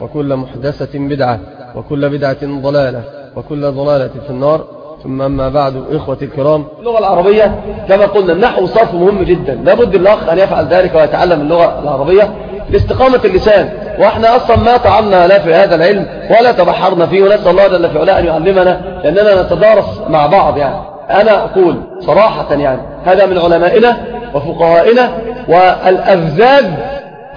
وكل محدثة بدعة وكل بدعة ضلالة وكل ضلالة في النار. ثم أما بعد إخوة الكرام. اللغة العربية كما قلنا النحو صرف مهم جدا. لابد الأخ أن يفعل ذلك ويتعلم اللغة العربية لاستقامة اللسان. وإحنا أصلا ما طعمنا لا في هذا العلم ولا تبحرنا فيه ونسأل الله جل في علاه أن يعلمنا لأننا نتدارس مع بعض يعني. أنا أقول صراحة يعني هذا من علمائنا وفقهائنا والأفزاز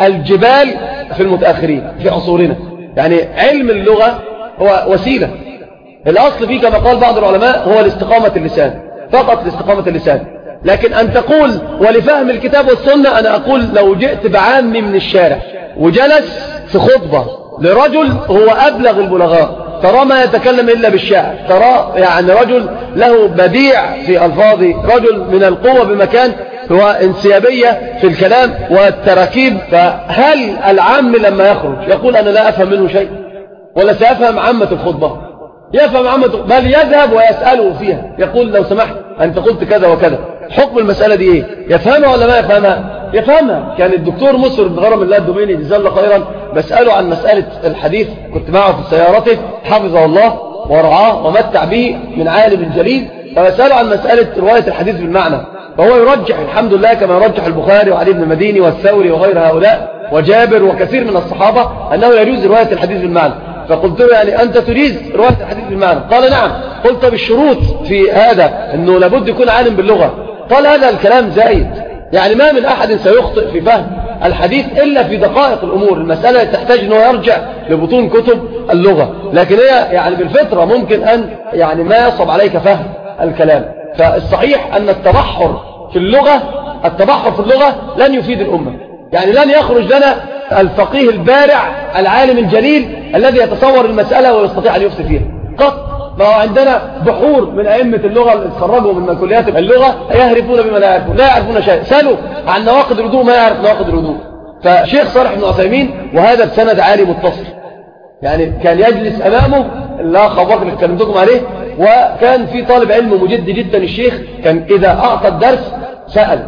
الجبال في المتأخرين في عصورنا. يعني علم اللغة هو وسيلة. الأصل فيه كما قال بعض العلماء هو الاستقامة اللسان فقط لاستقامة اللسان. لكن أن تقول ولفهم الكتاب والسنة أنا أقول لو جئت بعام من الشارع وجلس في خطبة لرجل هو أبلغ البلغاء ترى ما يتكلم إلا بالشعر ترى يعني رجل له بديع في ألفاظ رجل من القوة بمكان هو انسيابية في الكلام والتراكيب فهل العام لما يخرج يقول أنا لا أفهم منه شيء؟ ولا سأفهم عامة الخطبة؟ يفهم عامة بل يذهب ويسأله فيها يقول لو سمحت أنت قلت كذا وكذا. حكم المسألة دي إيه؟ يفهمها ولا ما يفهمها؟ يفهمها. كان الدكتور مسفر بن غرم الله الدميني جزاه الله خيرا بسأله عن مسألة الحديث كنت معه في سيارته حفظه الله ورعاه ومتع به من عالم جليل. فبسأله عن مسألة رواية الحديث بالمعنى. فهو يرجح الحمد لله كما يرجح البخاري وعلي بن المديني والثوري وغير هؤلاء وجابر وكثير من الصحابة أنه يجوز رواية الحديث بالمعنى. فقلت له يعني أنت تريد رواية الحديث بالمعنى؟ قال نعم. قلت بالشروط في هذا أنه لابد يكون عالم باللغة. قال هذا الكلام زايد. يعني ما من أحد سيخطئ في فهم الحديث إلا في دقائق الأمور. المسألة تحتاج أنه يرجع لبطون كتب اللغة. لكن هي يعني بالفطرة ممكن أن يعني ما يصب عليك فهم. الكلام. فالصحيح أن التبحر في اللغة التبحر في اللغة لن يفيد الأمة. يعني لن يخرج لنا الفقيه البارع العالم الجليل الذي يتصور المسألة ويستطيع أن يفتي فيها. قط ما هو عندنا بحور من أئمة اللغة اللي اتخرجوا من كليات اللغة يهرفون بما لا يعرفون لا يعرفون شيء سألوا عن نواقض الوضوء ما يعرف نواقض الوضوء فشيخ صالح بن عثيمين وهذا بسند عالي متصل يعني كان يجلس أمامه لا خبر اللي كلمتكم عليه وكان في طالب علم مجد جدا الشيخ كان إذا أعطى الدرس سأل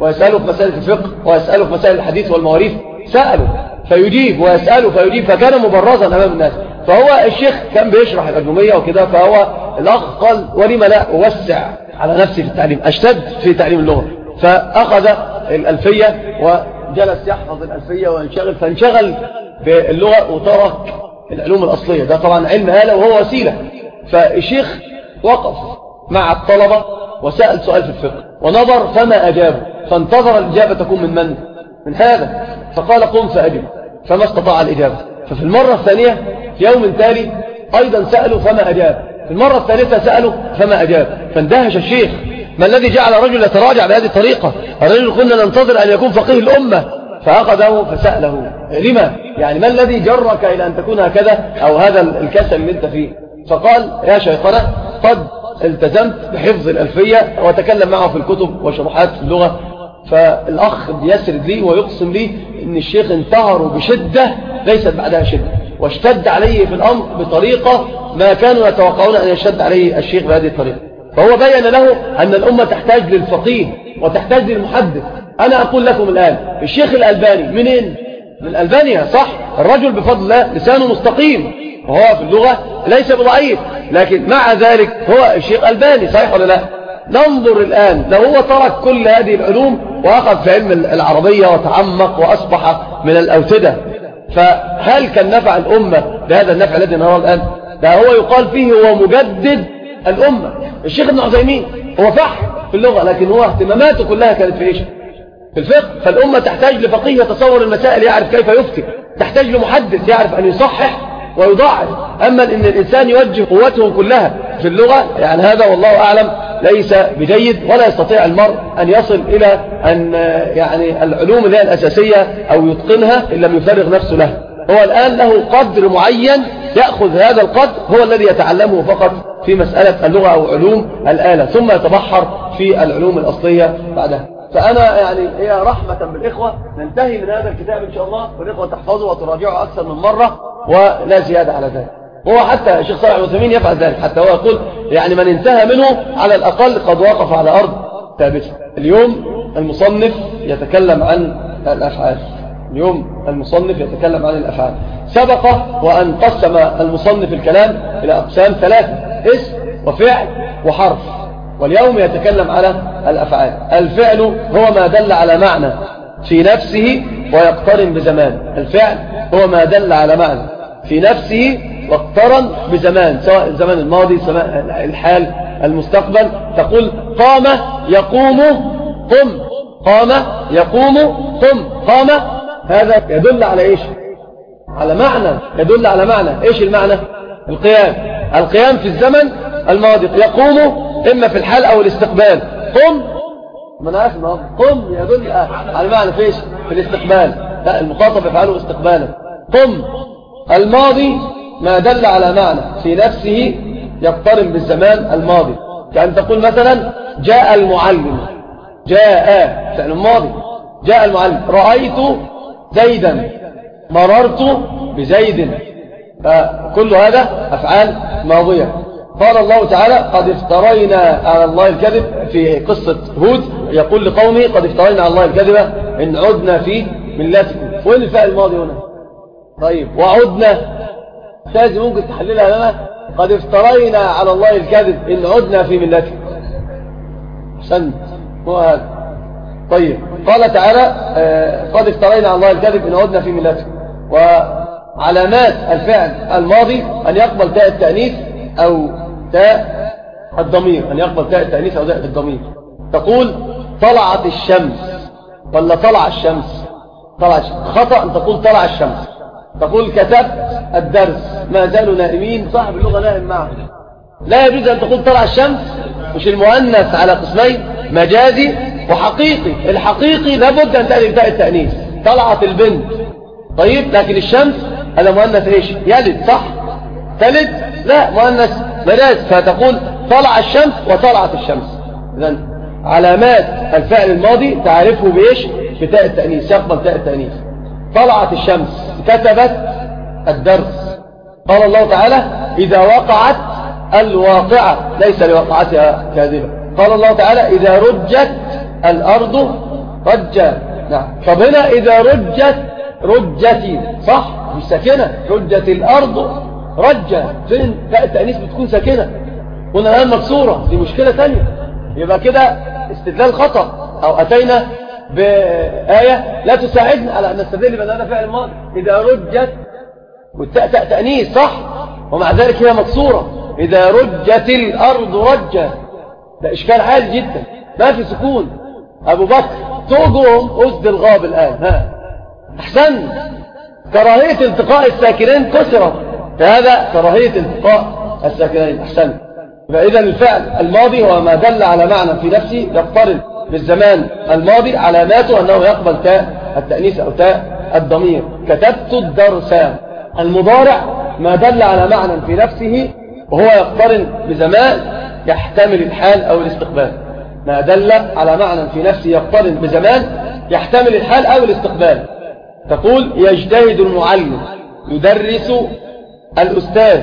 ويسأله في مسائل الفقه ويسأله في مسائل الحديث والمواريث سأله فيجيب ويسأله فيجيب فكان مبرزا أمام الناس. فهو الشيخ كان بيشرح الأجنومية وكده فهو الأخ قال ولم لا أوسع على نفسي في التعليم أشتد في تعليم اللغة. فأخذ الألفية وجلس يحفظ الألفية وانشغل فانشغل باللغة وترك العلوم الأصلية. ده طبعا علم آلة وهو وسيلة. فالشيخ وقف مع الطلبة وسأل سؤال في الفقه ونظر فما أجابه فانتظر الإجابة تكون من من؟ من هذا. فقال قم فأجب فما استطاع الإجابة. ففي المرة الثانية في يوم تالي أيضا سألوا فما أجاب. في المرة الثالثة سألوا فما أجاب. فاندهش الشيخ ما الذي جعل رجل يتراجع بهذه الطريقة؟ الرجل كنا ننتظر أن يكون فقيه الأمة. فأخذه فسأله لما؟ يعني ما الذي جرك إلى أن تكون هكذا؟ أو هذا الكسل اللي أنت فيه؟ فقال يا شيخنا قد التزمت بحفظ الألفية وتكلم معه في الكتب وشروحات اللغة فالأخ يسرد لي ويقسم لي أن الشيخ انتهروا بشدة ليست بعدها شدة واشتد عليه في الأمر بطريقة ما كانوا يتوقعون أن يشتد عليه الشيخ بهذه الطريقة. فهو بين له أن الأمة تحتاج للفقيه وتحتاج للمحدث. أنا أقول لكم الآن الشيخ الألباني منين؟ من ألبانيا صح؟ الرجل بفضل الله لسانه مستقيم. وهو في اللغة ليس بضعيف لكن مع ذلك هو الشيخ ألباني صحيح ولا لا؟ ننظر الآن لو هو ترك كل هذه العلوم وأخذ في علم العربية وتعمق وأصبح من الأوتدة فهل كان نفع الأمة بهذا النفع الذي نراه الآن؟ ده هو يقال فيه هو مجدد الأمة. الشيخ ابن عثيمين هو فحم في اللغة لكن هو اهتماماته كلها كانت في إيش؟ في الفقه. فالأمة تحتاج لفقيه يتصور المسائل يعرف كيف يفتي تحتاج لمحدث يعرف أن يصحح ويضاعف. أما أن الإنسان يوجه قوته كلها في اللغة يعني هذا والله أعلم ليس بجيد ولا يستطيع المرء أن يصل إلى أن يعني العلوم اللي هي الأساسية أو يتقنها إن لم يفرغ نفسه لها. هو الآن له قدر معين يأخذ هذا القدر هو الذي يتعلمه فقط في مسألة اللغة أو علوم الآلة ثم يتبحر في العلوم الأصلية بعدها. فأنا يعني هي رحمة بالإخوة. ننتهي من هذا الكتاب إن شاء الله. والإخوة تحفظه وتراجعه أكثر من مرة. ولا زيادة على ذلك. هو حتى الشيخ صالح الوثمين يفعل ذلك حتى هو يقول يعني من انتهى منه على الأقل قد وقف على أرض ثابتة. اليوم المصنف يتكلم عن الأفعال. اليوم المصنف يتكلم عن الأفعال. سبق وأن قسم المصنف الكلام إلى أقسام ثلاثة اسم وفعل وحرف. واليوم يتكلم على الأفعال. الفعل هو ما دل على معنى في نفسه ويقترن بزمان. الفعل هو ما دل على معنى. في نفسه واقترن بزمان سواء الزمان الماضي سواء الحال المستقبل. تقول قام يقوم قم قام يقوم قم قام. هذا يدل على إيش؟ على معنى يدل على معنى. إيش المعنى؟ القيام. القيام في الزمن الماضي. يقوم إما في الحال أو الاستقبال. قم. ما أنا قم يدل على معنى في إيش؟ في الاستقبال. لا المخاطب يفعله استقبالا. قم. الماضي ما دل على معنى. في نفسه يقترن بالزمان الماضي. كأن تقول مثلا جاء المعلم. جاء فعل الماضي جاء المعلم. رأيت زيدا. مررت بزيد. فكل هذا أفعال ماضية. قال الله تعالى قد افترينا على الله الكذب في قصة هود. يقول لقومه قد افترينا على الله الكذب إن عدنا في ملتكم. وين الفعل الماضي هنا؟ طيب وعدنا. شاذ ممكن تحللها لنا؟ قد افترينا على الله الكذب إن عدنا في ملتكم حسنت هو هذا. طيب قال تعالى آه، قد افترينا على الله الكذب إن عدنا في ملتكم وعلامات الفعل الماضي أن يقبل تاء التأنيث أو تاء الضمير. أن يقبل تاء التأنيث أو تاء الضمير. تقول طلعت الشمس. ولا طلع الشمس؟ طلع الشمس. خطأ أن تقول طلع الشمس. تقول كتبت الدرس. ما زالوا نائمين. صاحب اللغة نائم معه. لا يجوز أن تقول طلع الشمس. مش المؤنث على قسمين. مجازي وحقيقي. الحقيقي لابد أن تأتي بتاء التأنيث. طلعت البنت. طيب لكن الشمس؟ هذا مؤنث إيش؟ يلد صح؟ تلد؟ لا مؤنث مجاز. فتقول طلع الشمس وطلعت الشمس. اذا علامات الفعل الماضي تعرفه بإيش؟ بتاء التأنيث. يقبل تاء التأنيث. طلعت الشمس كتبت الدرس. قال الله تعالى إذا وقعت الواقعة. ليس لوقعتها كاذبة. قال الله تعالى إذا رجت الأرض رجا. نعم. طب هنا إذا رجت رجتي صح؟ مش ساكنة. رجت الأرض رجا. فين؟ التأنيث بتكون ساكنة. هنا الآن مكسورة. دي مشكلة ثانية يبقى كده استدلال خطأ. أو أتينا بآية لا تساعدنا على أن نستدل بأن هذا فعل ماضي. إذا رجت والتاء تأنيث صح؟ ومع ذلك هي مكسورة. إذا رجت الأرض رجا ده إشكال عالي جدا. ما في سكون. أبو بكر توجهم أسد الغاب الآن. ها. أحسن. كراهية التقاء الساكنين كسرت. فهذا كراهية التقاء الساكنين. أحسن. فإذا الفعل الماضي هو ما دل على معنى في نفسه يقترن. بالزمان الماضي علاماته أنه يقبل تاء التأنيث أو تاء الضمير. كتبت الدرس. المضارع ما دل على معنى في نفسه وهو يقترن بزمان يحتمل الحال أو الاستقبال. ما دل على معنى في نفسه يقترن بزمان يحتمل الحال أو الاستقبال. تقول يجتهد المعلم يدرس الأستاذ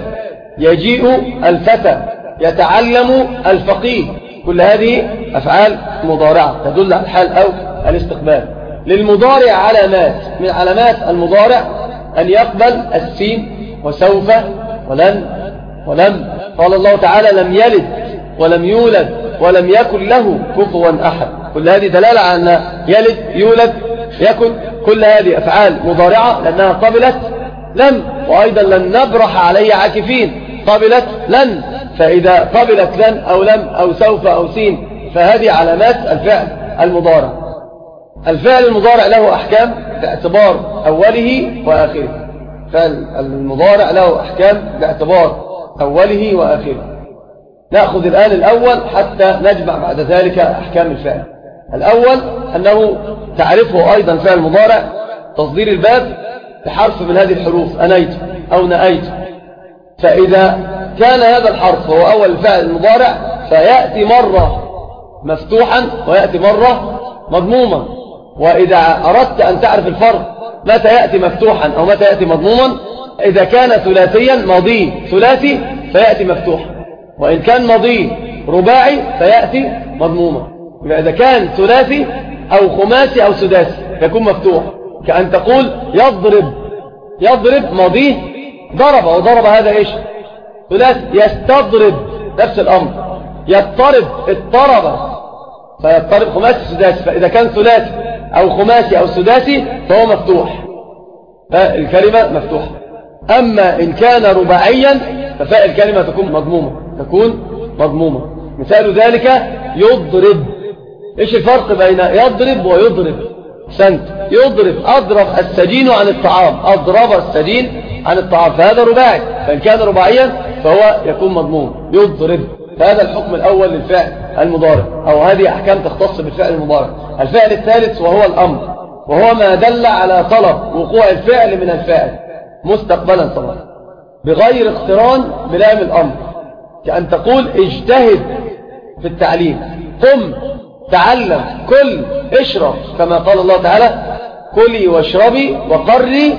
يجيء الفتى يتعلم الفقيه. كل هذه أفعال مضارعة تدل على الحال أو الاستقبال. للمضارع علامات من علامات المضارع أن يقبل السين وسوف ولن ولم. قال الله تعالى لم يلد ولم يولد ولم يكن له كفوا أحد. كل هذه دلالة على أن يلد يولد يكن. كل هذه أفعال مضارعة لأنها قبلت لن. وأيضا لن نبرح عليه عاكفين قبلت لن. فإذا قبلت لن أو لم أو سوف أو سين فهذه علامات الفعل المضارع. الفعل المضارع له أحكام باعتبار أوله وآخره. فعل المضارع له أحكام باعتبار أوله وآخره. نأخذ الآن الأول حتى نجمع بعد ذلك أحكام الفعل. الأول أنه تعرفه أيضا فعل مضارع تصدير الباب بحرف من هذه الحروف أنيت أو نأيت. فإذا كان هذا الحرف هو أول فعل المضارع فيأتي مرة مفتوحا ويأتي مرة مضموما. وإذا أردت أن تعرف الفرق متى يأتي مفتوحا أو متى يأتي مضموما؟ إذا كان ثلاثيا ماضي ثلاثي فيأتي مفتوحا وإن كان ماضي رباعي فيأتي مضموما. إذا كان ثلاثي أو خماسي أو سداسي يكون مفتوح. كأن تقول يضرب يضرب ماضيه ضرب وضرب هذا إيش؟ ثلاثي يستضرب نفس الأمر يضطرب اضطرب فيضطرب خماسي سداسي فإذا كان ثلاثي أو خماسي أو سداسي فهو مفتوح. فالكلمة مفتوحة. أما إن كان رباعيا ففاء الكلمة تكون مضمومة تكون مضمومة. مثال ذلك يضرب. إيش الفرق بين يضرب ويضرب؟ سنت. يضرب أضرب السجين عن الطعام أضرب السجين عن الطعام. فهذا رباعي. فإن كان رباعيا فهو يكون مضموم يضرب فهذا الحكم الأول للفعل المضارع أو هذه أحكام تختص بالفعل المضارع. الفعل الثالث وهو الأمر وهو ما دل على طلب وقوع الفعل من الفاعل مستقبلا طبعا. بغير اقتران بلام الأمر. كأن تقول اجتهد في التعليم قم تعلم كل اشرب. كما قال الله تعالى كلي واشربي وقري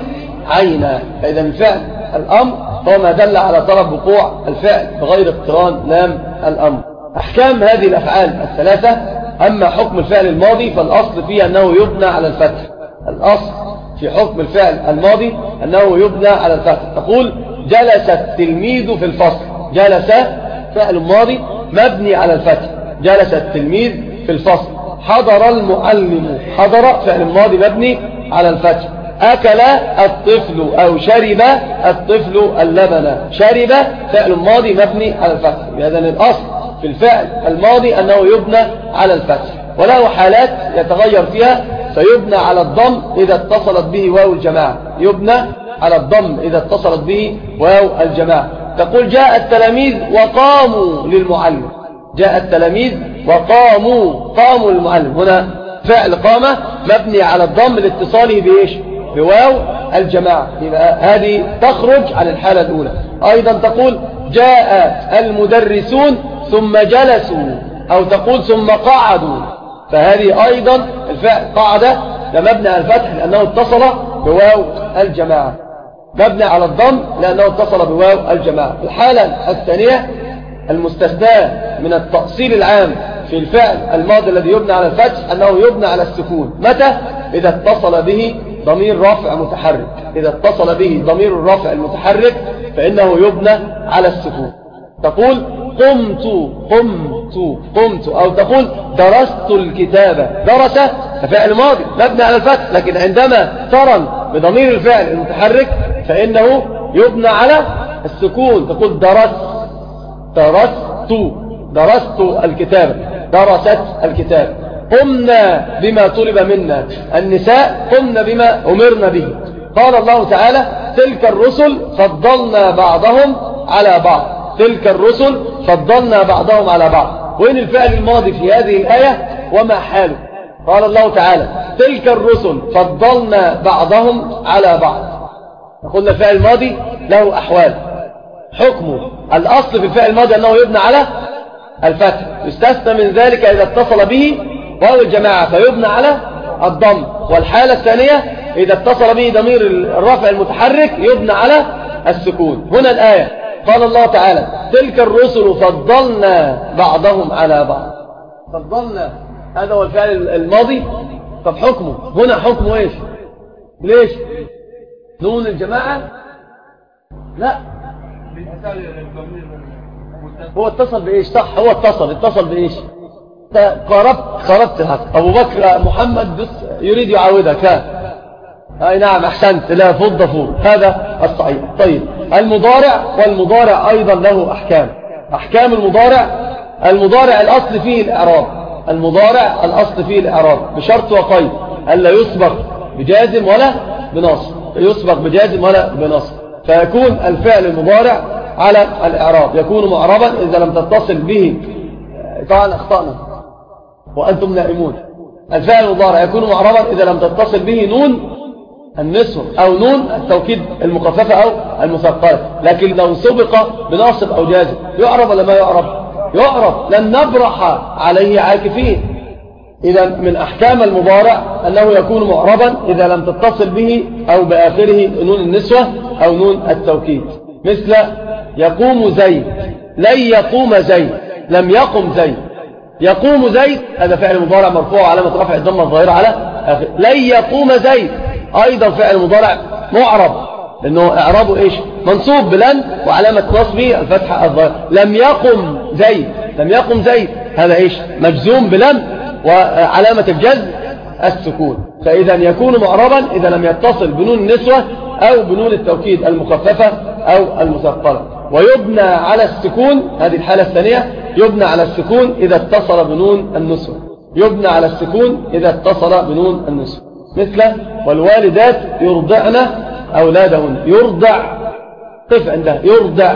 عينا. فإذا الفعل الأمر هو ما دل على طلب وقوع الفعل بغير اقتران لام الأمر. أحكام هذه الأفعال الثلاثة أما حكم الفعل الماضي فالأصل فيه أنه يبنى على الفتح. الأصل في حكم الفعل الماضي أنه يبنى على الفتح. تقول جلس التلميذ في الفصل. جلس فعل ماضي مبني على الفتح. جلس التلميذ في الفصل. حضر المعلم حضر فعل ماضي مبني على الفتح. أكل الطفل أو شرب الطفل اللبن. شرب فعل ماضي مبني على الفتح. إذا الأصل في الفعل الماضي أنه يبنى على الفتح. وله حالات يتغير فيها فيبنى على الضم إذا اتصلت به واو الجماعة. يبنى على الضم إذا اتصلت به واو الجماعة. تقول جاء التلاميذ وقاموا للمعلم. جاء التلاميذ وقاموا قاموا للمعلم. هنا فعل قامة مبني على الضم لاتصاله بإيش؟ بواو الجماعة. يبقى هذه تخرج عن الحالة الأولى. أيضا تقول جاء المدرسون ثم جلسوا أو تقول ثم قعدوا. فهذه أيضا الفعل قعد لمبنى على الفتح لأنه اتصل بواو الجماعة. مبنى على الضم لأنه اتصل بواو الجماعة. الحالة الثانية المستثناء من التأصيل العام في الفعل الماضي الذي يبنى على الفتح أنه يبنى على السكون. متى؟ إذا اتصل به ضمير رفع متحرك. إذا اتصل به ضمير الرفع المتحرك فإنه يبنى على السكون تقول قمت قمت قمت. أو تقول درست الكتابة درس فعل ماضي مبنى على الفتح. لكن عندما ترن بضمير الفعل المتحرك فإنه يبنى على السكون. تقول درست درست درست الكتابة درست الكتاب. قمنا بما طلب منا. النساء قمنا بما أمرنا به. قال الله تعالى تلك الرسل فضلنا بعضهم على بعض. تلك الرسل فضلنا بعضهم على بعض. وين الفعل الماضي في هذه الآية؟ وما حاله. قال الله تعالى تلك الرسل فضلنا بعضهم على بعض. قلنا الفعل الماضي له أحوال. حكمه. الأصل في الفعل الماضي أنه يبنى على الفتح. يستثنى من ذلك إذا اتصل به واو الجماعة فيبنى على الضم. والحالة الثانية إذا اتصل به ضمير الرفع المتحرك يبنى على السكون. هنا الآية. قال الله تعالى تلك الرسل فضلنا بعضهم على بعض. فضلنا هذا هو الفعل الماضي. طب حكمه. هنا حكمه إيش؟ ليش؟ نون الجماعة؟ لا. هو اتصل بإيش؟ صح هو اتصل. اتصل بإيش؟ قربت قربت الحق أبو بكر محمد بس يريد يعودك ها أي نعم أحسنت. لا فض فور هذا الصحيح. طيب. المضارع والمضارع أيضا له أحكام. أحكام المضارع. المضارع الأصل فيه الإعراب. المضارع الأصل فيه الإعراب. بشرط وقيد. ألا يسبق بجازم ولا بنصب يسبق بجازم ولا بنصب فيكون الفعل المضارع على الإعراب. يكون معربا إذا لم تتصل به. طبعا أخطأنا. وأنتم نائمون. الفعل المضارع يكون معربا إذا لم تتصل به نون النسوة أو نون التوكيد المخففة أو المثقلة. لكن لو سبق بناصب أو جازم يعرب ولا ما يعرب يعرب لن نبرح عليه عاكفين. إذا من أحكام المضارع أنه يكون معربا إذا لم تتصل به أو بآخره نون النسوة أو نون التوكيد. مثل يقوم زيد. لن يقوم زيد. لم يقم زيد. يقوم زيد هذا فعل مضارع مرفوع علامة رفع الضمة الظاهرة على آخر. لن يقوم زيد. أيضا فعل مضارع معرب لأنه إعرابه إيش؟ منصوب بلن وعلامة نصبه الفتحة الظاهرة لم يقم زيد لم يقم زيد هذا إيش؟ مجزوم بلن وعلامة الجزم السكون. فإذا يكون معربا إذا لم يتصل بنون النسوة أو بنون التوكيد المخففة أو المثقلة. ويبنى على السكون هذه الحالة الثانية يبنى على السكون إذا اتصل بنون النسوة. يبنى على السكون إذا اتصل بنون النسوة. مثل والوالدات يرضعن أولادهن. يرضع قف عندها يرضع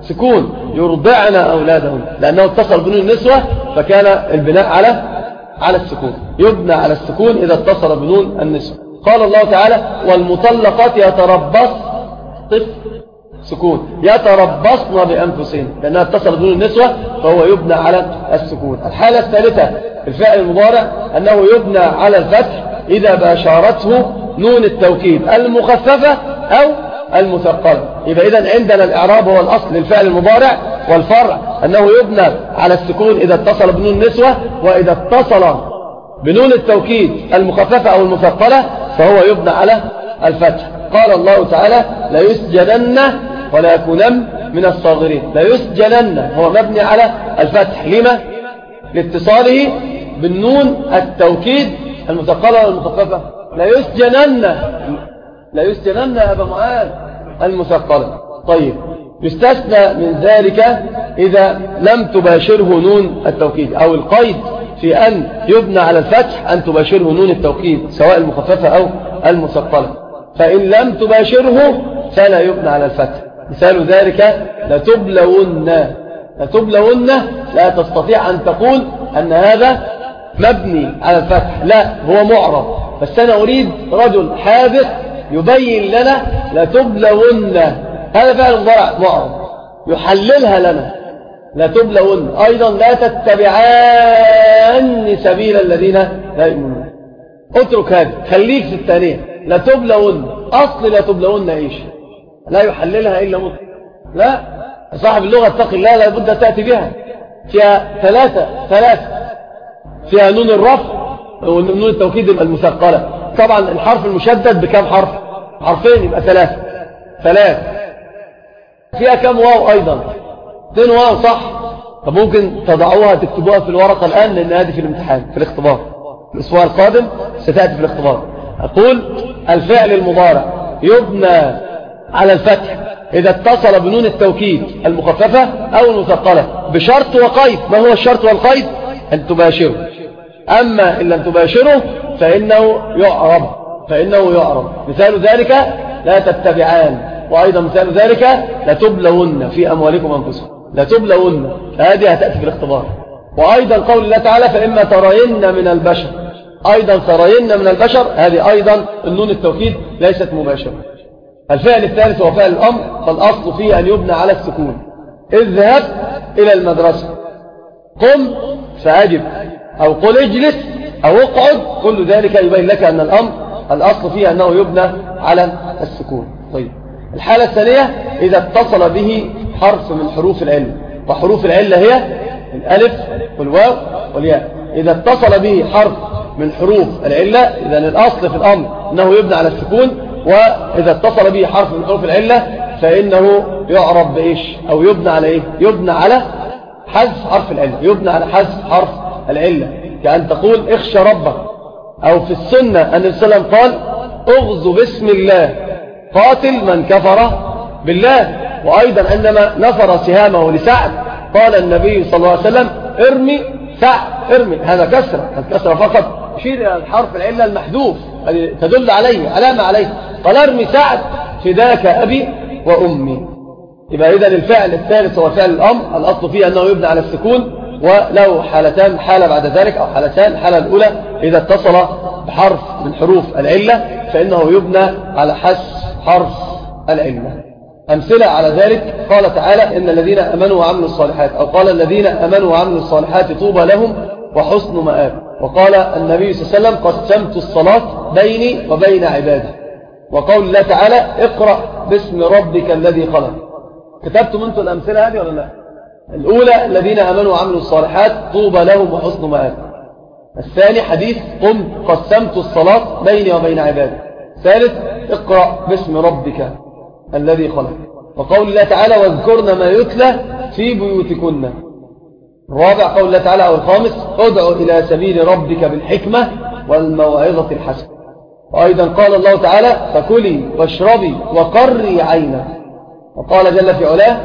سكون. يرضعن أولادهن. لأنه اتصل بنون النسوة فكان البناء على على السكون. يبنى على السكون إذا اتصل بنون النسوة. قال الله تعالى والمطلقات يتربص طف سكون. يتربصن بأنفسهن. لأنها اتصل بنون النسوة فهو يبنى على السكون. الحالة الثالثة الفعل المضارع أنه يبنى على الفتح إذا باشرته نون التوكيد المخففة أو المثقلة. يبقى إذا عندنا الإعراب هو الأصل للفعل المضارع والفرع أنه يبنى على السكون إذا اتصل بنون النسوة وإذا اتصل بنون التوكيد المخففة أو المثقلة فهو يبنى على الفتح. قال الله تعالى لا يسجنن ولا يكونن من الصاغرين. لا يسجنن هو مبني على الفتح. لما؟ لاتصاله بالنون التوكيد المثقلة والمخففة لا يسجنن لا يسجنن يا أبا معاذ المثقلة طيب يستثنى من ذلك إذا لم تباشره نون التوكيد أو القيد. في أن يبنى على الفتح أن تباشره نون التوكيد سواء المخففة أو المثقلة. فإن لم تباشره فلا يبنى على الفتح. مثال ذلك لتبلون لتبلون لا تستطيع أن تقول أن هذا مبني على الفتح. لا هو معرب بس أنا أريد رجل حاذق يبين لنا لتبلون. هذا فعل مضارع معرب يحللها لنا. لتبلون أيضا لا تتبعان سبيل الذين لا يؤمنون. اترك هذه خليك في الثانية. لتبلون أصل لتبلون إيش لا يحللها إلا مطلق. لا. صاحب اللغة اتق الله لابد تأتي بها. فيها ثلاثة. ثلاثة فيها نون الرفع ونون التوكيد المثقلة. طبعا الحرف المشدد بكم حرف؟ حرفين يبقى ثلاثة. ثلاث. فيها كم واو أيضا؟ اثنين واو صح؟ طب ممكن تضعوها تكتبوها في الورقة الآن لأن هذه في الامتحان في الاختبار. الأسبوع القادم ستأتي في الاختبار. أقول الفعل المضارع يبنى على الفتح إذا اتصل بنون التوكيد المخففة أو المثقلة بشرط وقيد. ما هو الشرط والقيد؟ أن تباشره. أما إن لم تباشره فإنه يعرب. فإنه يعرب. مثال ذلك لا تتبعان. وأيضا مثال ذلك لتبلون في أموالكم أنفسكم لتبلون هذه هتأتي في الاختبار. وأيضا قول الله تعالى فإما ترين من البشر. أيضا ترين من البشر. هذه أيضا النون التوكيد ليست مباشرة. الفعل الثالث هو فعل الأمر. فالأصل فيه أن يبنى على السكون. اذهب إلى المدرسة. قم فأجب. أو قل اجلس أو اقعد. كل ذلك يبين لك أن الأمر الأصل فيه أنه يبنى على السكون. طيب. الحالة الثانية إذا اتصل به حرف من حروف العلة وحروف العلة هي الألف والواو والياء. إذا اتصل به حرف من حروف العلة إذا الأصل في الأمر أنه يبنى على السكون وإذا اتصل به حرف من حروف العلة فإنه يعرب بإيش؟ أو يبنى على إيه؟ يبنى على حذف حرف العلة يبنى على حذف حرف العلة. كأن تقول اخشى ربك أو في السنة أن السلام قال اغزو باسم الله قاتل من كفر بالله. وأيضا عندما نفر سهامه لسعد. قال النبي صلى الله عليه وسلم ارمي سعد ارمي. هذا كسرة الكسرة فقط. يشير إلى الحرف العلة المحذوف تدل عليه علامة عليه. قال ارمي سعد فداك أبي وأمي. يبقى إذا الفعل الثالث هو فعل الأمر الأصل فيه أنه يبنى على السكون ولو حالتان حالة بعد ذلك أو حالتان. الحالة الأولى إذا اتصل بحرف من حروف العلة فإنه يبنى على حس حرف العلة. أمثلة على ذلك. قال تعالى إن الذين أمنوا وعملوا الصالحات أو قال الذين أمنوا وعملوا الصالحات طوبى لهم وحسن مآب. وقال النبي صلى الله عليه وسلم قسمت الصلاة بيني وبين عبادي. وقول الله تعالى اقرأ باسم ربك الذي خلق. كتبتم أنتم الأمثلة هذه ولا لا؟ الأولى الذين أمنوا وعملوا الصالحات طوبى لهم وحسن مآب. الثاني حديث قم قسمت الصلاة بيني وبين عبادي. ثالث اقرأ باسم ربك. الذي خلق. وقول الله تعالى واذكرن ما يتلى في بيوتكن. الرابع قول الله تعالى أو الخامس ادعو إلى سبيل ربك بالحكمة والموعظة الحسنة. وأيضا قال الله تعالى فكلي واشربي وقري عينا وقال جل في علاه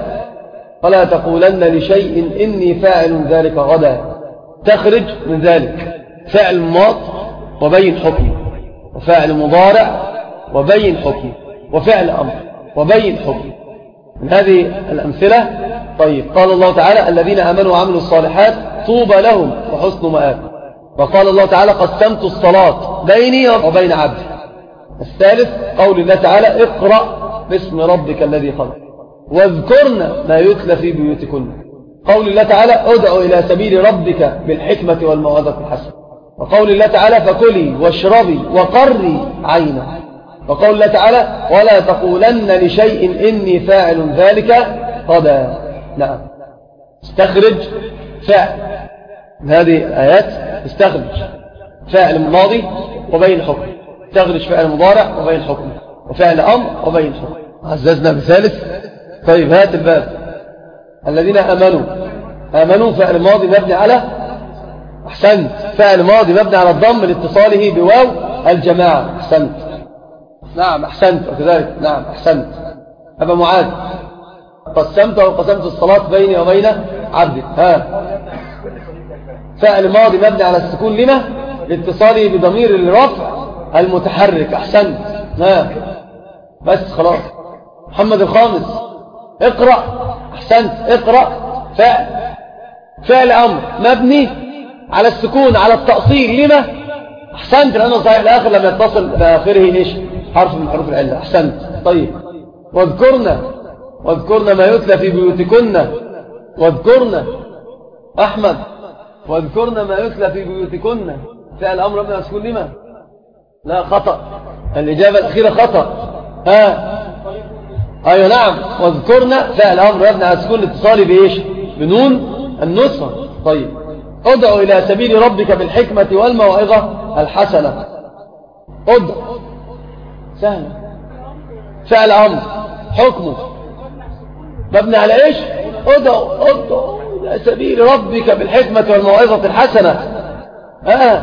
فلا تقولن لشيء إني فاعل ذلك غدا. تخرج من ذلك فعل ماض وبين حكم وفعل مضارع وبين حكم وفعل أمر. وبين حكم من هذه الأمثلة طيب قال الله تعالى الذين أمنوا وعملوا الصالحات طوبى لهم وحسن مآب. وقال الله تعالى قسمت الصلاة بيني وبين عبدي. الثالث قول الله تعالى اقرأ باسم ربك الذي خلق. واذكرن ما يتلى في بيوتكن. قول الله تعالى ادعو إلى سبيل ربك بالحكمة والموعظة الحسنة. وقول الله تعالى فكلي واشربي وقري عينا وقول الله تعالى ولا تقولن لشيء إني فاعل ذلك غدا. نعم. استخرج فعل من هذه الآيات استخرج فعل ماضي وبين حكم. استخرج فعل مضارع وبين حكم. وفعل أمر وبين حكم. عززنا بثالث. طيب هات الباب. الذين أمنوا. آمنوا فعل ماضي مبني على أحسنت. فعل ماضي مبني على الضم لاتصاله بواو الجماعة. أحسنت. نعم أحسنت. وكذلك نعم أحسنت. أبا معاذ قسمت أو قسمت الصلاة بيني وبين عبدي. ها. فعل ماضي مبني على السكون لما لاتصاله بضمير الرفع المتحرك. أحسنت. ها. بس خلاص. محمد الخامس. اقرأ. أحسنت. اقرأ. فعل فعل أمر مبني على السكون على التأصيل لما أحسنت لأنه صحيح الآخر لما يتصل بآخره إيش حرف من حروف العلة. أحسنت. طيب. واذكرنا واذكرنا ما يتلى في بيوتكن. واذكرنا أحمد. واذكرنا ما يتلى في بيوتكن. فعل أمر ابن أسكن لما؟ لا خطأ. الإجابة الأخيرة خطأ. ها؟ أيوة نعم. واذكرنا فعل أمر ابن أسكن اتصالي بإيش؟ بنون النصر طيب. ادعو إلى سبيل ربك بالحكمة والموعظة الحسنة. ادعو سهلة فعل أمر. حكمه. مبني على إيش؟ ادعو ادعو إلى سبيل ربك بالحكمة والموعظة الحسنة. آه.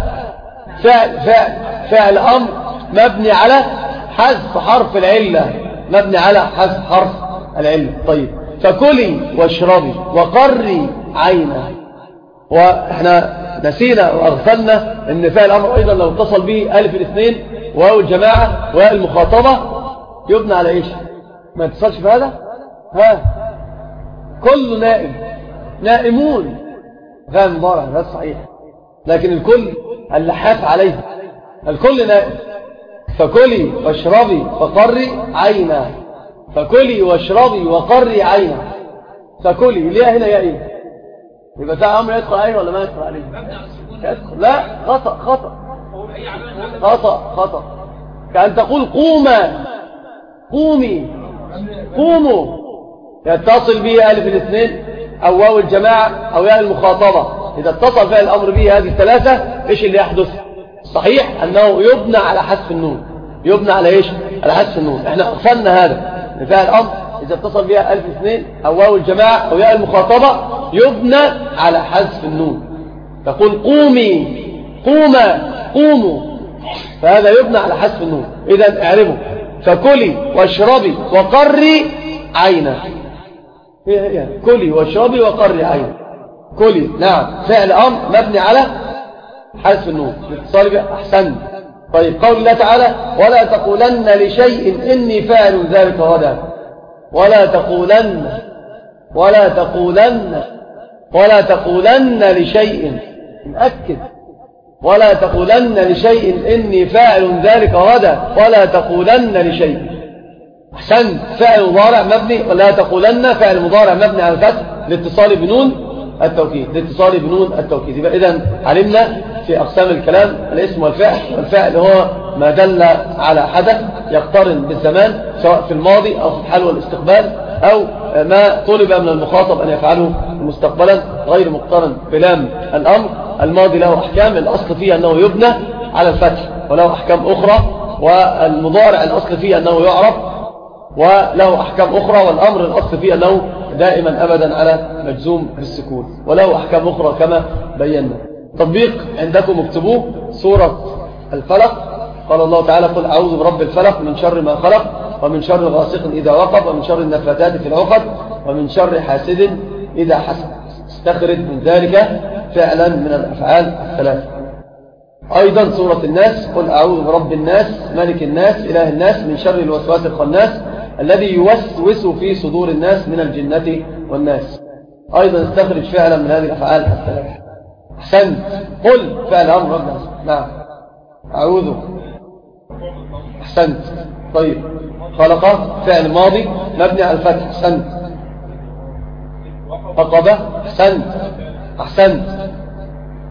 فعل, فعل, فعل أمر. مبني على حذف حرف العلة. مبني على حذف حرف العلة. طيب. فكلي واشربي وقري عينا وإحنا نسينا وأغفلنا إن فعل الأمر أيضا لو اتصل به ألف الاثنين واو الجماعة والمخاطبة يبنى على إيش؟ ما اتصلش في هذا ها؟ كل نائم نائمون. فهم مضارع هذا صحيح. لكن الكل اللحاف عليه. الكل نائم. فكلي واشربي وقري عينا. فكلي واشربي وقري عينا. فكلي ليه هنا يا إيه؟ يبقى ده أمر يدخل عليه ولا ما يدخل عليه؟ يدخل. لا خطأ خطأ. خطأ خطأ. كأن تقول قوما. قومي. قوموا. يتصل به ألف الاثنين أو واو الجماعة أو ياء المخاطبة. إذا اتصل فيها الأمر به هذه الثلاثة إيش اللي يحدث؟ صحيح أنه يبنى على حذف النون. يبنى على إيش؟ على حذف النون. إحنا أغفلنا هذا. لفعل الأمر إذا اتصل بها ألف اثنين أو واو الجماعة أو ياء المخاطبة يبنى على حذف النون. تقول قومي قوما قوموا. فهذا يبنى على حذف النون. إذا اعربه فكلي واشربي وقري عينا. هي هي كلي واشربي وقري عينا. كلي نعم. فعل أمر مبني على حذف النون. الاتصال أحسن. طيب قول الله تعالى ولا تقولن لشيء إني فاعل ذلك غدا. ولا تقولن ولا تقولن. ولا تقولن لشيء نأكد ولا تقولن لشيء إني فاعل ذلك غدا ولا تقولن لشيء. أحسن فعل مضارع مبني ولا تقولن فعل مضارع مبني على الفتح لاتصال بنون التوكيد لاتصال بنون التوكيد. يبقى إذن علمنا في أقسام الكلام الاسم والفعل والفعل هو ما دل على حدث يقترن بالزمان سواء في الماضي أو في الحال والاستقبال. أو ما طلب من المخاطب أن يفعله مستقبلا غير مقترن بلام الأمر. الماضي له أحكام الأصل فيه أنه يبنى على الفتح وله أحكام أخرى والمضارع الأصل فيه أنه يعرف وله أحكام أخرى والأمر الأصل فيه أنه دائما أبدا على مجزوم بالسكون وله أحكام أخرى كما بينا. تطبيق عندكم اكتبوه سورة الفلق. قال الله تعالى قل أعوذ برب الفلق من شر ما خلق. ومن شر غاسق إذا وقب ومن شر النفاتات في العقد ومن شر حاسد إذا حسد استخرج من ذلك فعلا من الأفعال الثلاثة أيضا سورة الناس قل أعوذ برب الناس ملك الناس إله الناس من شر الوسواس الخناس الذي يوسوس في صدور الناس من الجنة والناس. أيضا استخرج فعلا من هذه الأفعال الثلاثة أحسنت. قل فعل أمر رب نعم. أعوذ. أحسنت. طيب. خلق فعل ماضي مبني على الفتح. أحسنت عقبة أحسنت أحسنت.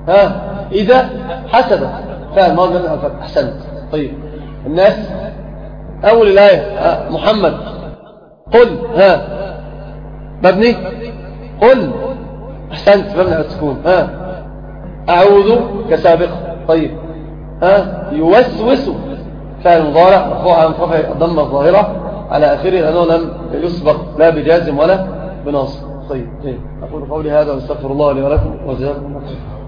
ها؟ إذا حسد فعل ماضي مبني على الفتح. أحسنت. طيب. الناس أول الآية محمد. قل. ها؟ مبني؟ قل. أحسنت. مبني على السكون. ها؟ أعوذ كسابق. طيب. ها؟ يوسوس. فعل مضارع مرفوع عن رفع الضمة الظاهرة. على آخره لأنه لم يسبق لا بجازم ولا بناصب طيب, طيب. أقول قولي هذا وأستغفر الله لي ولكم وجزاكم الله خير